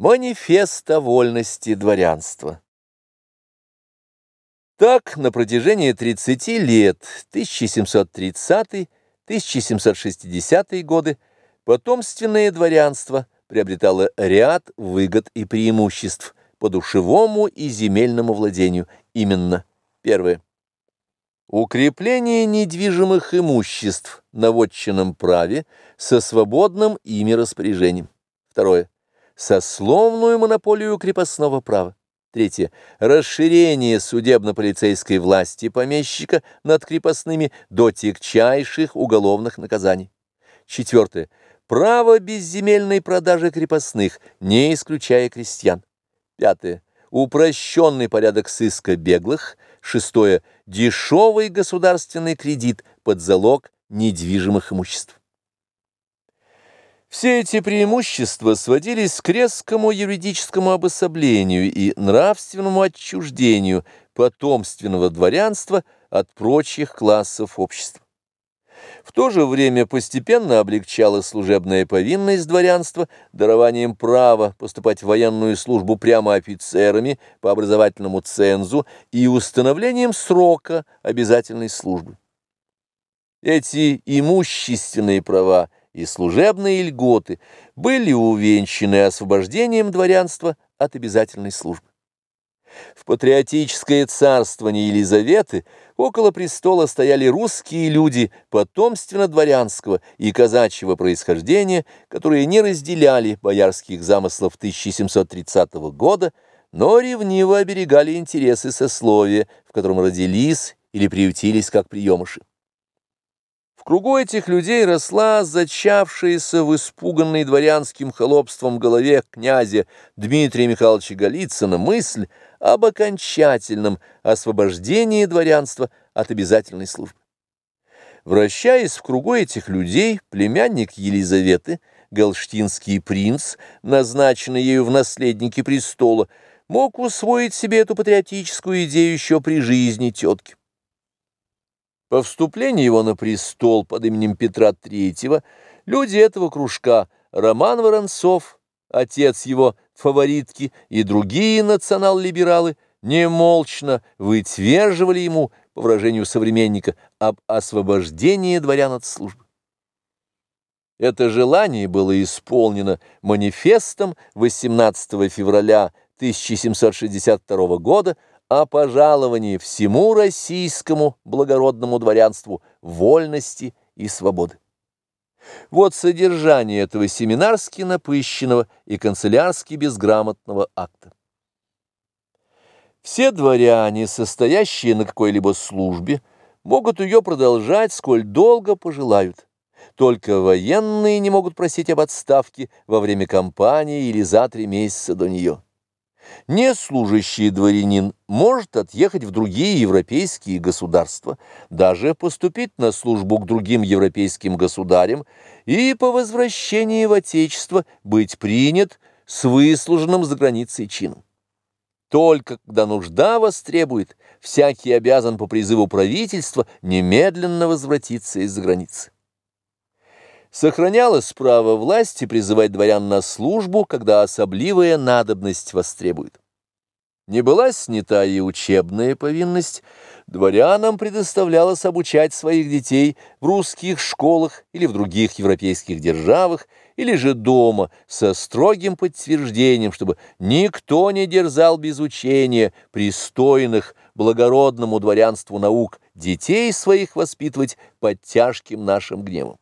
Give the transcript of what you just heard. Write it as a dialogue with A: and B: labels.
A: Манифест о вольности дворянства. Так, на протяжении 30 лет, 1730-1760 годы, потомственное дворянство приобретало ряд выгод и преимуществ по душевому и земельному владению. Именно первое. Укрепление недвижимых имуществ на вотчинном праве со свободным ими распоряжением. Второе сословную монополию крепостного права. Третье. Расширение судебно-полицейской власти помещика над крепостными до тягчайших уголовных наказаний. Четвертое. Право безземельной продажи крепостных, не исключая крестьян. Пятое. Упрощенный порядок сыска беглых. Шестое. Дешевый государственный кредит под залог недвижимых имуществ. Все эти преимущества сводились к резкому юридическому обособлению и нравственному отчуждению потомственного дворянства от прочих классов общества. В то же время постепенно облегчала служебная повинность дворянства дарованием права поступать в военную службу прямо офицерами по образовательному цензу и установлением срока обязательной службы. Эти имущественные права и служебные льготы были увенчаны освобождением дворянства от обязательной службы. В патриотическое царствование Елизаветы около престола стояли русские люди потомственно-дворянского и казачьего происхождения, которые не разделяли боярских замыслов 1730 года, но ревниво оберегали интересы сословия, в котором родились или приютились как приемыши кругу этих людей росла зачавшаяся в испуганной дворянским холопством голове князя Дмитрия Михайловича Голицына мысль об окончательном освобождении дворянства от обязательной службы. Вращаясь в кругу этих людей, племянник Елизаветы, галштинский принц, назначенный ею в наследники престола, мог усвоить себе эту патриотическую идею еще при жизни тетки. По вступлении его на престол под именем Петра III люди этого кружка Роман Воронцов, отец его фаворитки и другие национал-либералы немолчно вытверживали ему, по выражению современника, об освобождении дворян от службы. Это желание было исполнено манифестом 18 февраля 1762 года о пожаловании всему российскому благородному дворянству вольности и свободы. Вот содержание этого семинарски напыщенного и канцелярски безграмотного акта. Все дворяне, состоящие на какой-либо службе, могут ее продолжать, сколь долго пожелают. Только военные не могут просить об отставке во время кампании или за три месяца до нее. Неслужащий дворянин может отъехать в другие европейские государства, даже поступить на службу к другим европейским государям и по возвращении в Отечество быть принят с выслуженным за границей чином. Только когда нужда востребует, всякий обязан по призыву правительства немедленно возвратиться из-за границы. Сохранялось право власти призывать дворян на службу, когда особливая надобность востребует. Не была снята и учебная повинность, дворянам предоставлялось обучать своих детей в русских школах или в других европейских державах, или же дома, со строгим подтверждением, чтобы никто не дерзал без учения пристойных благородному дворянству наук детей своих воспитывать под тяжким нашим гневом.